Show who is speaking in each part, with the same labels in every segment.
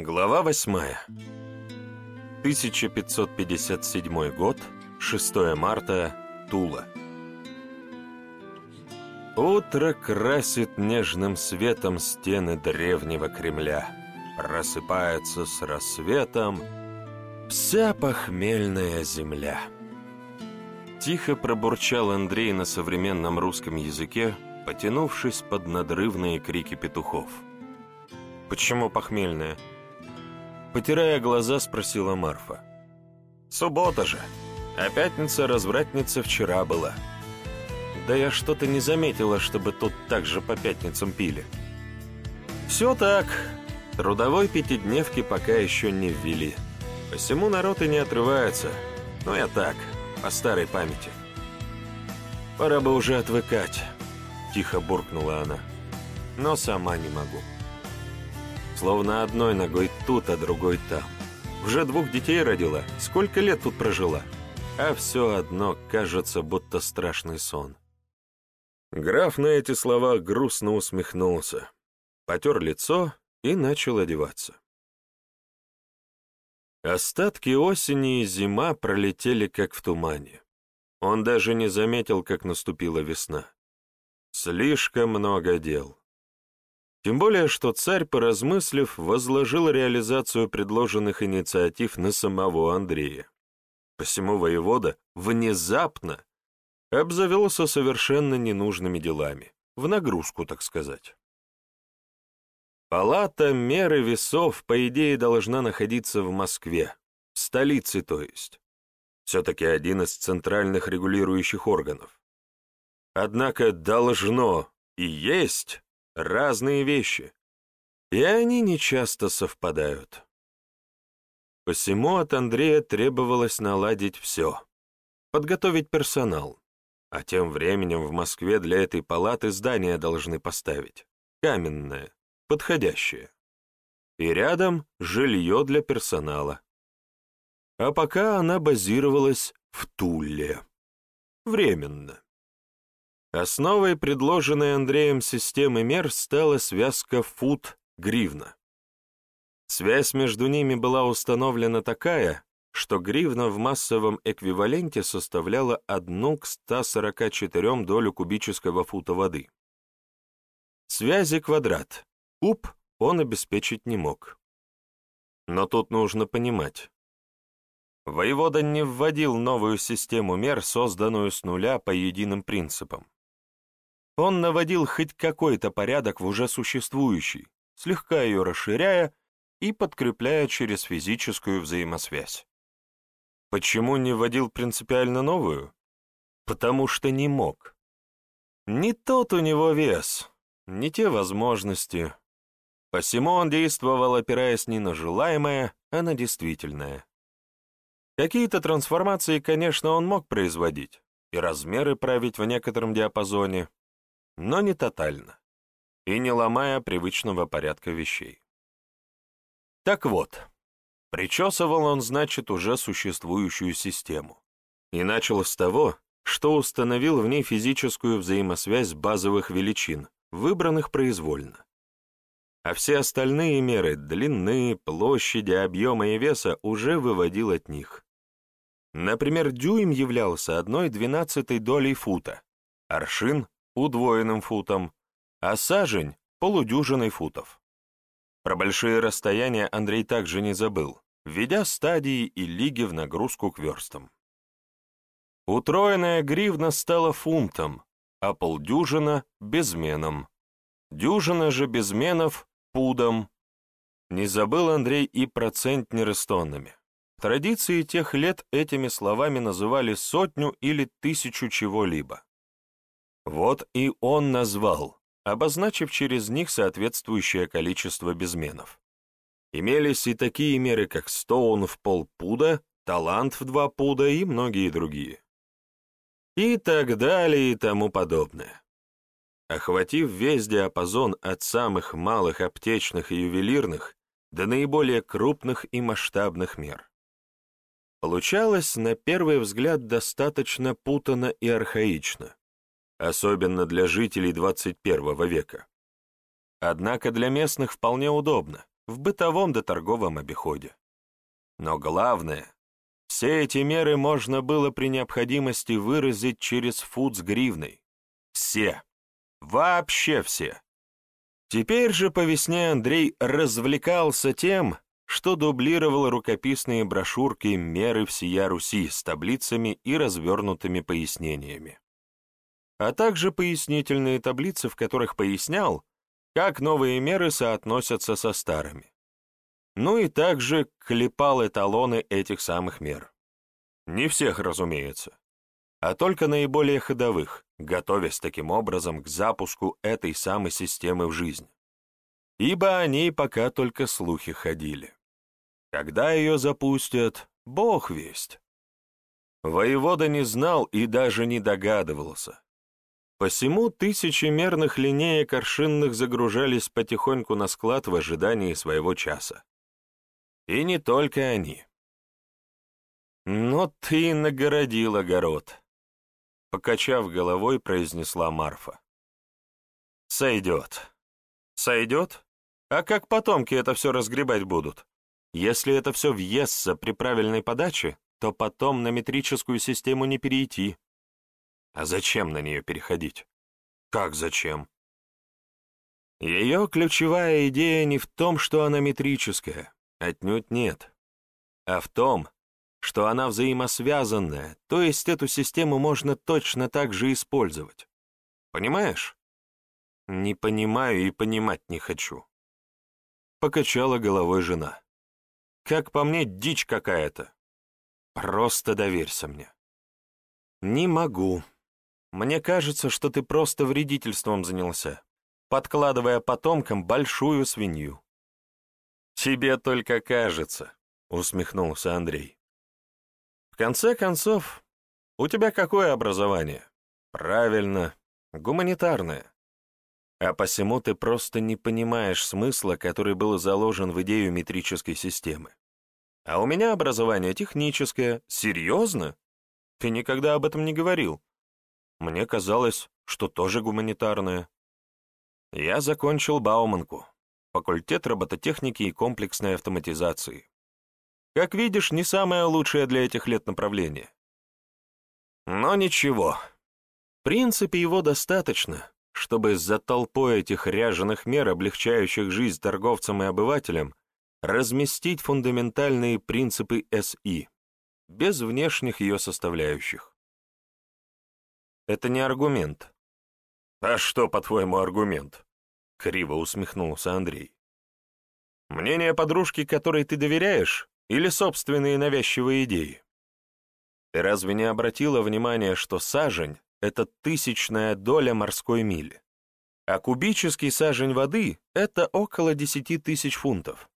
Speaker 1: Глава восьмая. 1557 год, 6 марта, Тула. Утро красит нежным светом стены древнего Кремля. Просыпается с рассветом вся похмельная земля. Тихо пробурчал Андрей на современном русском языке, потянувшись под надрывные крики петухов. «Почему похмельная?» Потирая глаза, спросила Марфа. «Суббота же, а пятница-развратница вчера была. Да я что-то не заметила, чтобы тут так же по пятницам пили». «Все так, трудовой пятидневки пока еще не ввели. Посему народ и не отрывается. Но я так, по старой памяти». «Пора бы уже отвыкать», — тихо буркнула она. «Но сама не могу». Словно одной ногой тут, а другой там. Уже двух детей родила, сколько лет тут прожила. А все одно кажется, будто страшный сон. Граф на эти слова грустно усмехнулся, потер лицо и начал одеваться. Остатки осени и зима пролетели как в тумане. Он даже не заметил, как наступила весна. Слишком много дел. Тем более, что царь, поразмыслив, возложил реализацию предложенных инициатив на самого Андрея. Посему воевода внезапно обзавелся совершенно ненужными делами, в нагрузку, так сказать. Палата меры весов, по идее, должна находиться в Москве, в столице, то есть. Все-таки один из центральных регулирующих органов. Однако должно и есть разные вещи, и они нечасто совпадают. Посему от Андрея требовалось наладить все, подготовить персонал, а тем временем в Москве для этой палаты здание должны поставить, каменное, подходящее. И рядом жилье для персонала. А пока она базировалась в Туле. Временно. Основой предложенной Андреем системы мер стала связка фут-гривна. Связь между ними была установлена такая, что гривна в массовом эквиваленте составляла 1 к 144 долю кубического фута воды. Связи квадрат. Куб он обеспечить не мог. Но тут нужно понимать. Воевода не вводил новую систему мер, созданную с нуля по единым принципам. Он наводил хоть какой-то порядок в уже существующий, слегка ее расширяя и подкрепляя через физическую взаимосвязь. Почему не вводил принципиально новую? Потому что не мог. Не тот у него вес, не те возможности. Посему он действовал, опираясь не на желаемое, а на действительное. Какие-то трансформации, конечно, он мог производить, и размеры править в некотором диапазоне, но не тотально, и не ломая привычного порядка вещей. Так вот, причесывал он, значит, уже существующую систему, и начал с того, что установил в ней физическую взаимосвязь базовых величин, выбранных произвольно. А все остальные меры длины, площади, объема и веса уже выводил от них. Например, дюйм являлся одной двенадцатой долей фута, аршин удвоенным футом, а сажень — полудюжиной футов. Про большие расстояния Андрей также не забыл, введя стадии и лиги в нагрузку к верстам. Утроенная гривна стала фунтом, а полдюжина — безменом. Дюжина же безменов — пудом. Не забыл Андрей и про центнеры с. Традиции тех лет этими словами называли сотню или тысячу чего-либо. Вот и он назвал, обозначив через них соответствующее количество безменов. Имелись и такие меры, как стоун в полпуда, талант в два пуда и многие другие. И так далее и тому подобное. Охватив весь диапазон от самых малых аптечных и ювелирных до наиболее крупных и масштабных мер. Получалось, на первый взгляд, достаточно путано и архаично особенно для жителей 21 века. Однако для местных вполне удобно, в бытовом да торговом обиходе. Но главное, все эти меры можно было при необходимости выразить через фут с гривной. Все. Вообще все. Теперь же по весне Андрей развлекался тем, что дублировал рукописные брошюрки «Меры всея Руси» с таблицами и развернутыми пояснениями. А также пояснительные таблицы, в которых пояснял, как новые меры соотносятся со старыми. Ну и также клепал эталоны этих самых мер. Не всех, разумеется, а только наиболее ходовых, готовясь таким образом к запуску этой самой системы в жизнь. Ибо о ней пока только слухи ходили. Когда ее запустят, бог весть. Воевода не знал и даже не догадывался. Посему тысячи мерных линеек аршинных загружались потихоньку на склад в ожидании своего часа. И не только они. «Но ты нагородил огород», — покачав головой, произнесла Марфа. «Сойдет. Сойдет? А как потомки это все разгребать будут? Если это все въестся при правильной подаче, то потом на метрическую систему не перейти. А зачем на нее переходить? Как зачем? Ее ключевая идея не в том, что она метрическая, отнюдь нет, а в том, что она взаимосвязанная, то есть эту систему можно точно так же использовать. Понимаешь? Не понимаю и понимать не хочу. Покачала головой жена. Как по мне, дичь какая-то. Просто доверься мне. Не могу. Мне кажется, что ты просто вредительством занялся, подкладывая потомкам большую свинью. Тебе только кажется, усмехнулся Андрей. В конце концов, у тебя какое образование? Правильно, гуманитарное. А посему ты просто не понимаешь смысла, который был заложен в идею метрической системы. А у меня образование техническое. Серьезно? Ты никогда об этом не говорил. Мне казалось, что тоже гуманитарное. Я закончил Бауманку, факультет робототехники и комплексной автоматизации. Как видишь, не самое лучшее для этих лет направление. Но ничего. В принципе, его достаточно, чтобы за толпой этих ряженых мер, облегчающих жизнь торговцам и обывателям, разместить фундаментальные принципы СИ, без внешних ее составляющих. Это не аргумент. А что, по-твоему, аргумент? Криво усмехнулся Андрей. Мнение подружки, которой ты доверяешь, или собственные навязчивые идеи? Ты разве не обратила внимания, что сажень — это тысячная доля морской мили, а кубический сажень воды — это около десяти тысяч фунтов?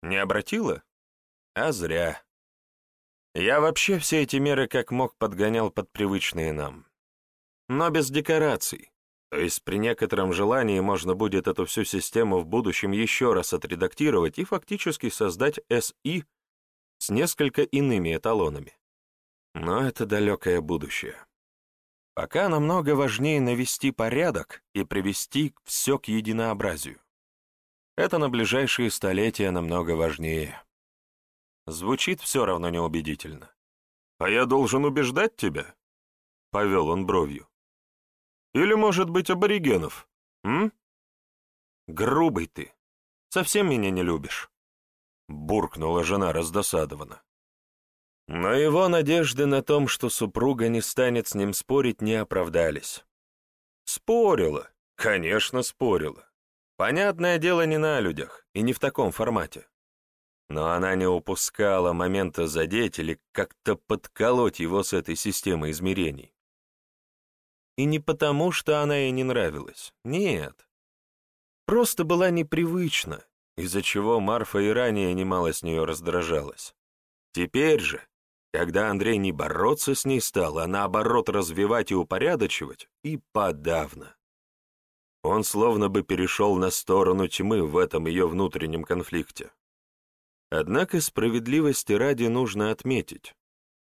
Speaker 1: Не обратила? А зря. Я вообще все эти меры как мог подгонял под привычные нам. Но без декораций. То есть при некотором желании можно будет эту всю систему в будущем еще раз отредактировать и фактически создать SI с несколько иными эталонами. Но это далекое будущее. Пока намного важнее навести порядок и привести все к единообразию. Это на ближайшие столетия намного важнее. Звучит все равно неубедительно. «А я должен убеждать тебя?» — повел он бровью. «Или, может быть, аборигенов, м? Грубый ты. Совсем меня не любишь?» — буркнула жена раздосадованно. Но его надежды на том, что супруга не станет с ним спорить, не оправдались. Спорила, конечно, спорила. Понятное дело, не на людях и не в таком формате. Но она не упускала момента задеть или как-то подколоть его с этой системой измерений. И не потому, что она ей не нравилась. Нет. Просто была непривычна, из-за чего Марфа и ранее немало с нее раздражалась. Теперь же, когда Андрей не бороться с ней стал, а наоборот развивать и упорядочивать, и подавно. Он словно бы перешел на сторону тьмы в этом ее внутреннем конфликте. Однако справедливости ради нужно отметить,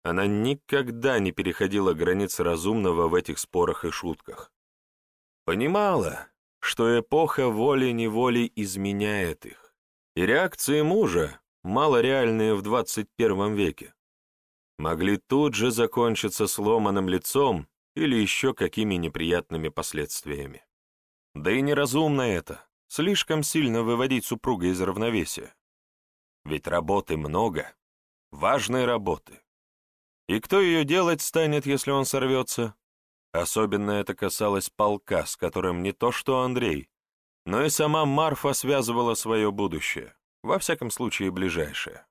Speaker 1: она никогда не переходила границ разумного в этих спорах и шутках. Понимала, что эпоха волей-неволей изменяет их, и реакции мужа, малореальные в 21 веке, могли тут же закончиться сломанным лицом или еще какими неприятными последствиями. Да и неразумно это, слишком сильно выводить супруга из равновесия. Ведь работы много, важной работы. И кто ее делать станет, если он сорвется? Особенно это касалось полка, с которым не то что Андрей, но и сама Марфа связывала свое будущее, во всяком случае ближайшее.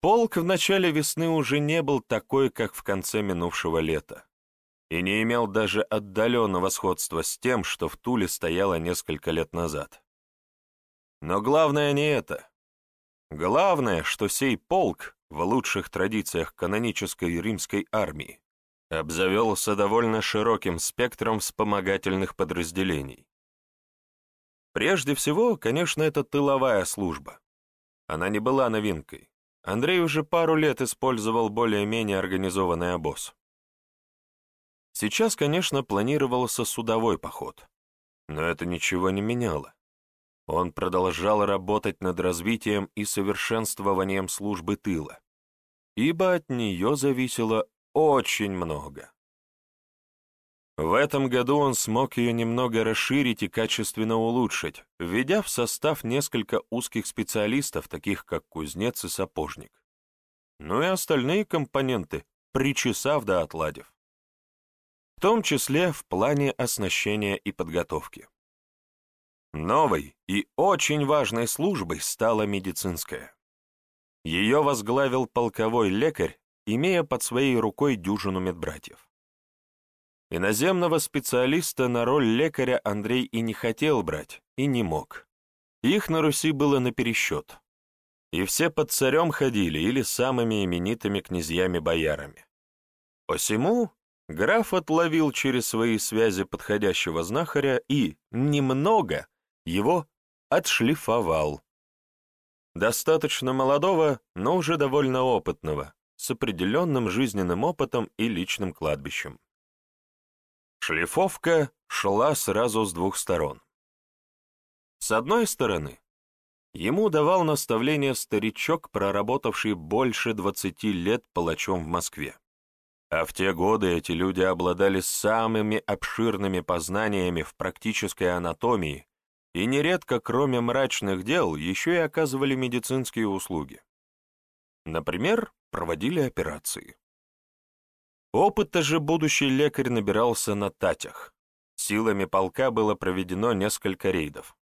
Speaker 1: Полк в начале весны уже не был такой, как в конце минувшего лета, и не имел даже отдаленного сходства с тем, что в Туле стояло несколько лет назад. Но главное не это. Главное, что сей полк, в лучших традициях канонической римской армии, обзавелся довольно широким спектром вспомогательных подразделений. Прежде всего, конечно, это тыловая служба. Она не была новинкой. Андрей уже пару лет использовал более-менее организованный обоз. Сейчас, конечно, планировался судовой поход, но это ничего не меняло. Он продолжал работать над развитием и совершенствованием службы тыла, ибо от нее зависело очень много. В этом году он смог ее немного расширить и качественно улучшить, введя в состав несколько узких специалистов, таких как кузнец и сапожник. Ну и остальные компоненты, причесав да отладив. В том числе в плане оснащения и подготовки. Новой и очень важной службой стала медицинская. Ее возглавил полковой лекарь, имея под своей рукой дюжину медбратьев. Иноземного специалиста на роль лекаря Андрей и не хотел брать, и не мог. Их на Руси было напересчет. И все под царем ходили или самыми именитыми князьями-боярами. Посему граф отловил через свои связи подходящего знахаря и, немного, его отшлифовал. Достаточно молодого, но уже довольно опытного, с определенным жизненным опытом и личным кладбищем. Шлифовка шла сразу с двух сторон. С одной стороны, ему давал наставление старичок, проработавший больше 20 лет палачом в Москве. А в те годы эти люди обладали самыми обширными познаниями в практической анатомии и нередко, кроме мрачных дел, еще и оказывали медицинские услуги. Например, проводили операции. Опыта же будущий лекарь набирался на татях. Силами полка было проведено несколько рейдов.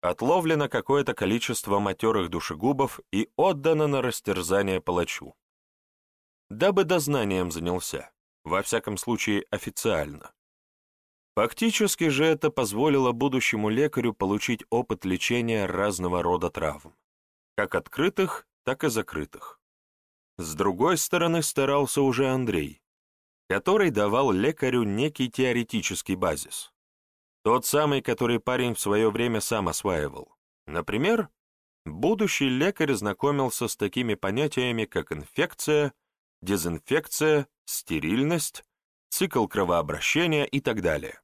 Speaker 1: Отловлено какое-то количество матерых душегубов и отдано на растерзание палачу. Дабы дознанием занялся, во всяком случае официально. Фактически же это позволило будущему лекарю получить опыт лечения разного рода травм, как открытых, так и закрытых. С другой стороны старался уже Андрей, который давал лекарю некий теоретический базис. Тот самый, который парень в свое время сам осваивал. Например, будущий лекарь знакомился с такими понятиями, как инфекция, дезинфекция, стерильность, цикл кровообращения и так далее.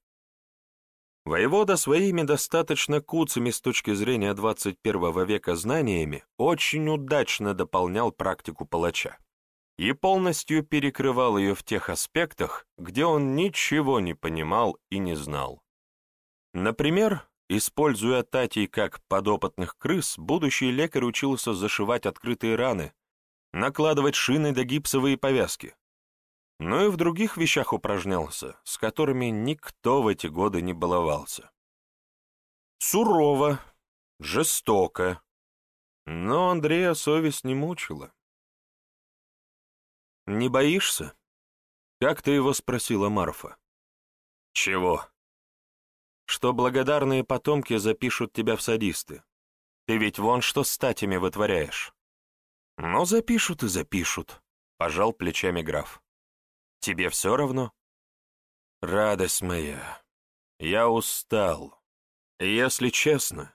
Speaker 1: Воевода своими достаточно куцами с точки зрения 21 века знаниями очень удачно дополнял практику палача и полностью перекрывал ее в тех аспектах, где он ничего не понимал и не знал. Например, используя татей как подопытных крыс, будущий лекарь учился зашивать открытые раны, накладывать шины да гипсовые повязки. Но и в других вещах упражнялся, с которыми никто в эти годы не баловался. Сурово, жестоко. Но Андрея совесть не мучила. «Не боишься?» «Как ты его спросила Марфа?» «Чего?» «Что благодарные потомки запишут тебя в садисты. Ты ведь вон что с статями вытворяешь». «Ну, запишут и запишут», — пожал плечами граф. «Тебе все равно?» «Радость моя, я устал. если честно,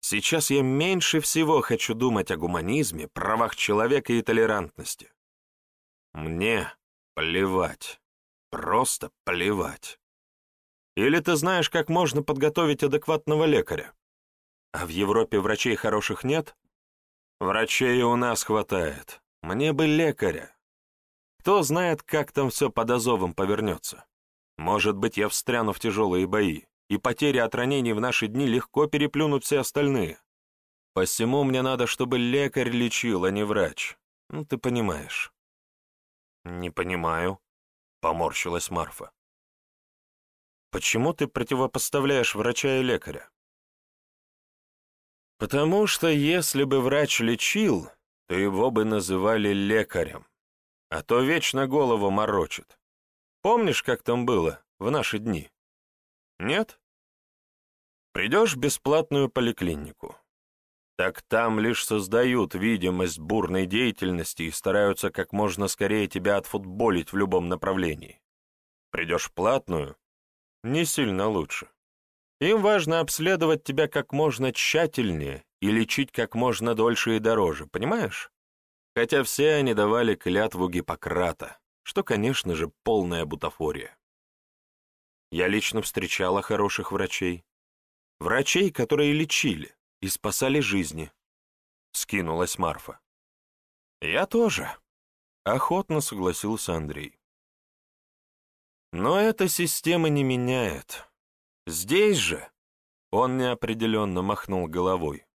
Speaker 1: сейчас я меньше всего хочу думать о гуманизме, правах человека и толерантности. Мне плевать. Просто плевать. Или ты знаешь, как можно подготовить адекватного лекаря? А в Европе врачей хороших нет? Врачей у нас хватает. Мне бы лекаря. Кто знает, как там все под Азовом повернется. Может быть, я встряну в тяжелые бои, и потери от ранений в наши дни легко переплюнут все остальные. Посему мне надо, чтобы лекарь лечил, а не врач. Ну, ты понимаешь. Не понимаю, — поморщилась Марфа. Почему ты противопоставляешь врача и лекаря? Потому что если бы врач лечил, то его бы называли лекарем, а то вечно голову морочит. Помнишь, как там было в наши дни? Нет? Придешь в бесплатную поликлинику. Так там лишь создают видимость бурной деятельности и стараются как можно скорее тебя отфутболить в любом направлении. Придешь в платную — не сильно лучше. Им важно обследовать тебя как можно тщательнее и лечить как можно дольше и дороже, понимаешь? Хотя все они давали клятву Гиппократа, что, конечно же, полная бутафория. Я лично встречала хороших врачей. Врачей, которые лечили и спасали жизни. Скинулась Марфа. Я тоже. Охотно согласился Андрей. Но эта система не меняет. Здесь же он неопределенно махнул головой.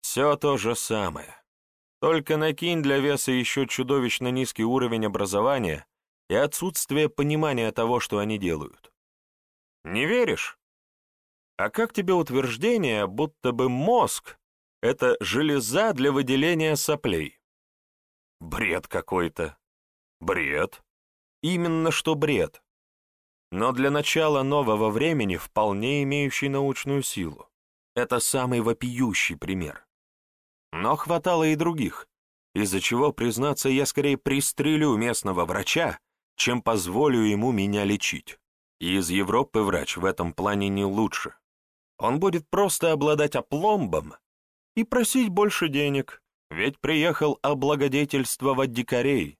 Speaker 1: Все то же самое. Только накинь для веса еще чудовищно низкий уровень образования и отсутствие понимания того, что они делают. Не веришь? А как тебе утверждение, будто бы мозг — это железа для выделения соплей? Бред какой-то. Бред. Именно что бред. Но для начала нового времени вполне имеющий научную силу. Это самый вопиющий пример. Но хватало и других, из-за чего, признаться, я скорее пристрелю местного врача, чем позволю ему меня лечить. И из Европы врач в этом плане не лучше. Он будет просто обладать опломбом и просить больше денег, ведь приехал облагодетельствовать дикарей.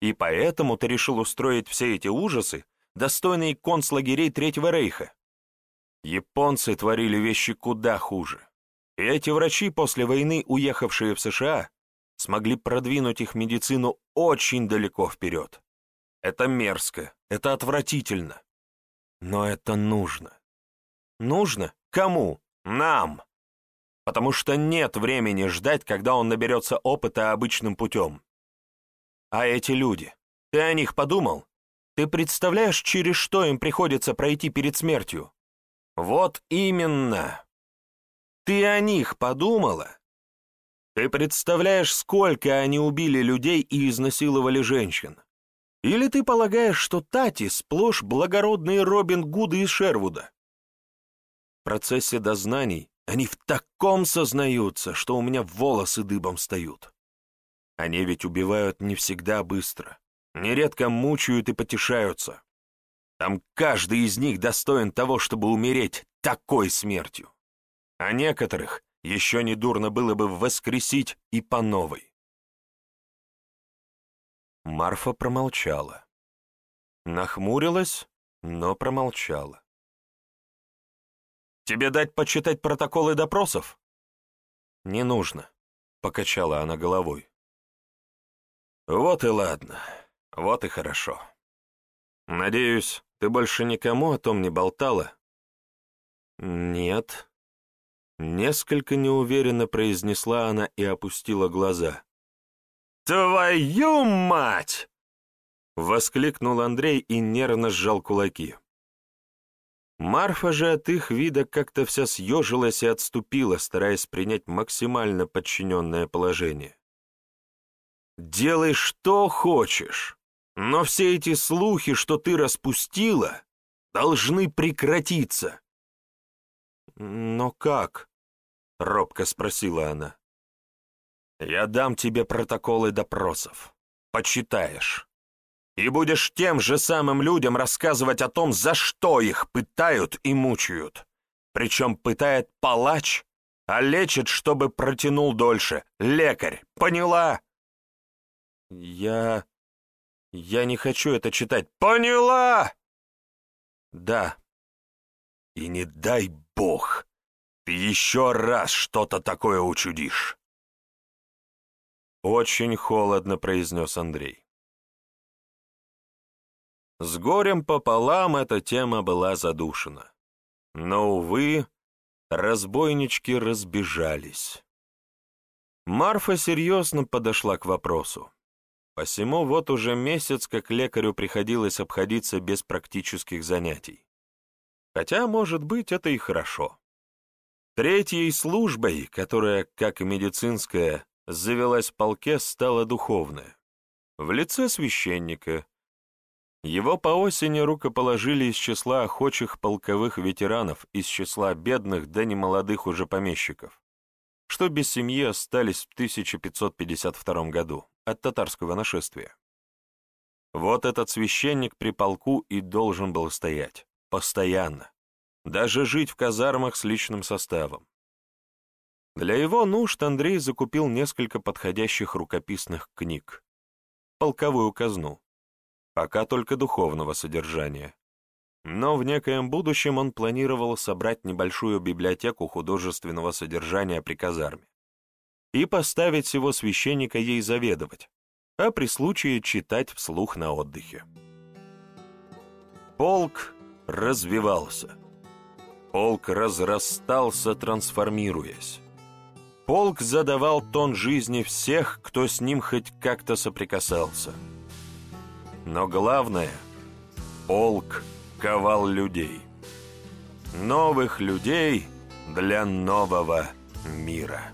Speaker 1: И поэтому ты решил устроить все эти ужасы, достойные концлагерей Третьего Рейха. Японцы творили вещи куда хуже. И эти врачи, после войны уехавшие в США, смогли продвинуть их медицину очень далеко вперед. Это мерзко, это отвратительно. Но это нужно. Нужно? Кому? Нам. Потому что нет времени ждать, когда он наберется опыта обычным путем. А эти люди, ты о них подумал? Ты представляешь, через что им приходится пройти перед смертью? Вот именно. Ты о них подумала? Ты представляешь, сколько они убили людей и изнасиловали женщин? Или ты полагаешь, что Тати сплошь благородные Робин Гуды из Шервуда? В процессе дознаний они в таком сознаются, что у меня волосы дыбом встают. Они ведь убивают не всегда быстро, нередко мучают и потешаются. Там каждый из них достоин того, чтобы умереть такой смертью. А некоторых еще не дурно было бы воскресить и по новой. Марфа промолчала. Нахмурилась, но промолчала. «Тебе дать почитать протоколы допросов?» «Не нужно», — покачала она головой. «Вот и ладно, вот и хорошо. Надеюсь, ты больше никому о том не болтала?» «Нет», — несколько неуверенно произнесла она и опустила глаза. «Твою мать!» — воскликнул Андрей и нервно сжал кулаки. Марфа же от их вида как-то вся съежилась и отступила, стараясь принять максимально подчиненное положение. «Делай что хочешь, но все эти слухи, что ты распустила, должны прекратиться». «Но как?» — робко спросила она. Я дам тебе протоколы допросов. Почитаешь. И будешь тем же самым людям рассказывать о том, за что их пытают и мучают. Причем пытает палач, а лечит, чтобы протянул дольше. Лекарь. Поняла? Я... Я не хочу это читать. Поняла? Да. И не дай бог, еще раз что-то такое учудишь!» «Очень холодно», — произнес Андрей. С горем пополам эта тема была задушена. Но, увы, разбойнички разбежались. Марфа серьезно подошла к вопросу. Посему вот уже месяц, как лекарю приходилось обходиться без практических занятий. Хотя, может быть, это и хорошо. Третьей службой, которая, как и медицинская, завелась в полке, стала духовная. В лице священника. Его по осени рукоположили из числа охочих полковых ветеранов, из числа бедных да немолодых уже помещиков, что без семьи остались в 1552 году от татарского нашествия. Вот этот священник при полку и должен был стоять, постоянно, даже жить в казармах с личным составом. Для его нужд Андрей закупил несколько подходящих рукописных книг, полковую казну, пока только духовного содержания. Но в некоем будущем он планировал собрать небольшую библиотеку художественного содержания при казарме и поставить всего священника ей заведовать, а при случае читать вслух на отдыхе. Полк развивался. Полк разрастался, трансформируясь. Полк задавал тон жизни всех, кто с ним хоть как-то соприкасался. Но главное, полк ковал людей. Новых людей для нового мира.